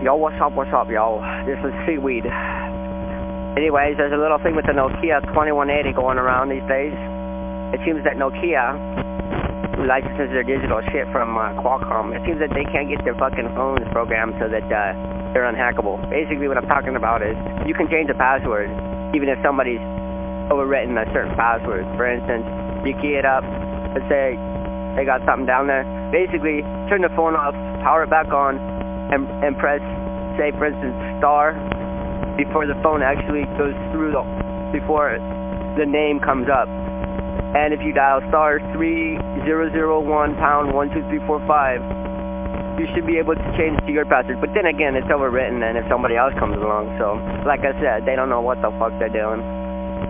Yo, what's up, what's up, yo? This is Seaweed. Anyways, there's a little thing with the Nokia 2180 going around these days. It seems that Nokia, licenses their digital shit from uh, Qualcomm, it seems that they can't get their fucking phones programmed so that uh, they're unhackable. Basically what I'm talking about is you can change the password even if somebody's overwritten a certain password. For instance, you key it up, let's say they got something down there. Basically, turn the phone off, power it back on, and, and press, say for instance, star before the phone actually goes through the, before the name comes up. And if you dial star 3001 pound 12345, you should be able to change to your password. But then again, it's overwritten and if somebody else comes along. So, like I said, they don't know what the fuck they're doing.